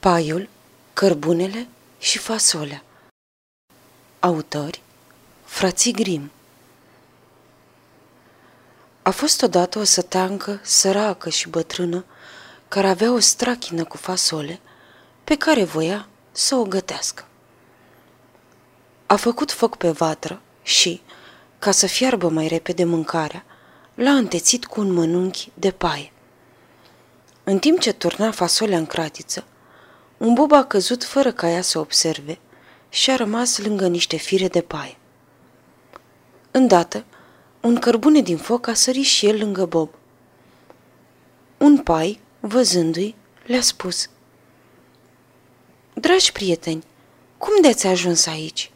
Paiul, cărbunele și fasolea Autori Frații Grim A fost odată o săteancă săracă și bătrână care avea o strachină cu fasole pe care voia să o gătească. A făcut foc pe vatră și, ca să fiarbă mai repede mâncarea, l-a întețit cu un mănunchi de paie. În timp ce turna fasolea în cratiță, un bub a căzut fără ca ea să observe și a rămas lângă niște fire de paie. Îndată, un cărbune din foc a sărit și el lângă Bob. Un pai, văzându-i, le-a spus Dragi prieteni, cum de-ați ajuns aici?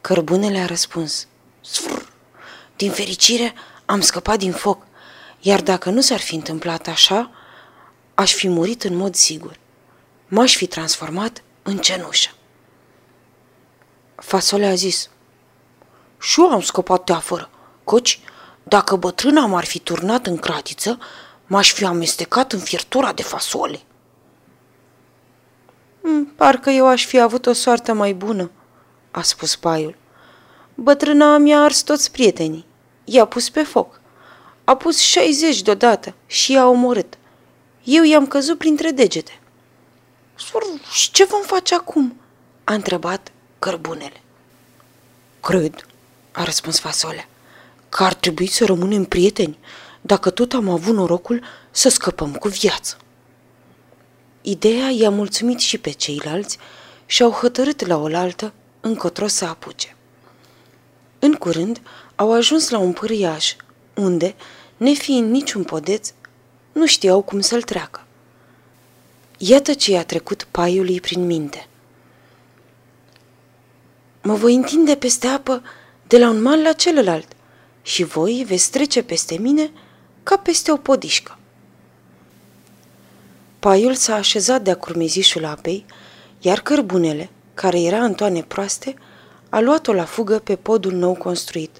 Cărbunele a răspuns Sfr! Din fericire am scăpat din foc, iar dacă nu s-ar fi întâmplat așa, aș fi murit în mod sigur m-aș fi transformat în cenușă. Fasole a zis, și eu am scăpat teafără, căci dacă bătrâna m-ar fi turnat în cratiță, m-aș fi amestecat în fiertura de fasole. Mm, parcă eu aș fi avut o soartă mai bună, a spus paiul. Bătrâna mi-a ars toți prietenii. I-a pus pe foc. A pus 60 deodată și i-a omorât. Eu i-am căzut printre degete. Și ce vom face acum?" a întrebat cărbunele. Cred, a răspuns fasolea, că ar trebui să rămânem prieteni dacă tot am avut norocul să scăpăm cu viață. Ideea i-a mulțumit și pe ceilalți și au hotărât la oaltă încotro să apuce. În curând au ajuns la un pâriaș, unde, nefiind niciun podeț, nu știau cum să-l treacă. Iată ce i-a trecut paiului prin minte. Mă voi întinde peste apă de la un mal la celălalt și voi veți trece peste mine ca peste o podișcă. Paiul s-a așezat de-a curmezișul apei, iar cărbunele, care era în toane proaste, a luat-o la fugă pe podul nou construit.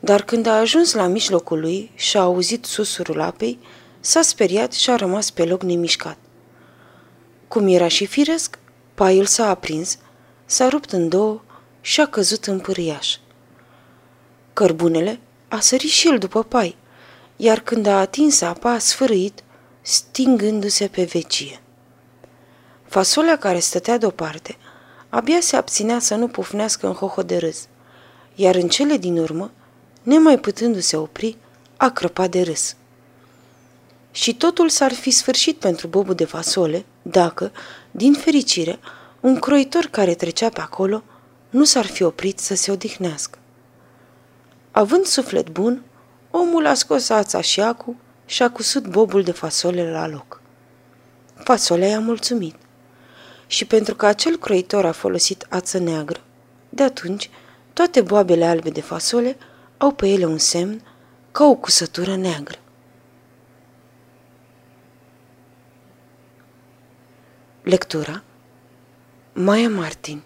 Dar când a ajuns la mijlocul lui și a auzit susurul apei, s-a speriat și a rămas pe loc nemișcat. Cum era și firesc, paiul s-a aprins, s-a rupt în două și a căzut în pâriaș. Cărbunele a sărit și el după pai, iar când a atins apa a sfârâit, stingându-se pe vecie. Fasolea care stătea deoparte abia se abținea să nu pufnească în hoho de râs, iar în cele din urmă, nemai putându-se opri, a crăpat de râs. Și totul s-ar fi sfârșit pentru bobul de fasole dacă, din fericire, un croitor care trecea pe acolo nu s-ar fi oprit să se odihnească. Având suflet bun, omul a scos ața și acu și a cusut bobul de fasole la loc. Fasolea i-a mulțumit. Și pentru că acel croitor a folosit ață neagră, de atunci toate boabele albe de fasole au pe ele un semn ca o cusătură neagră. Lectura. Maia Martin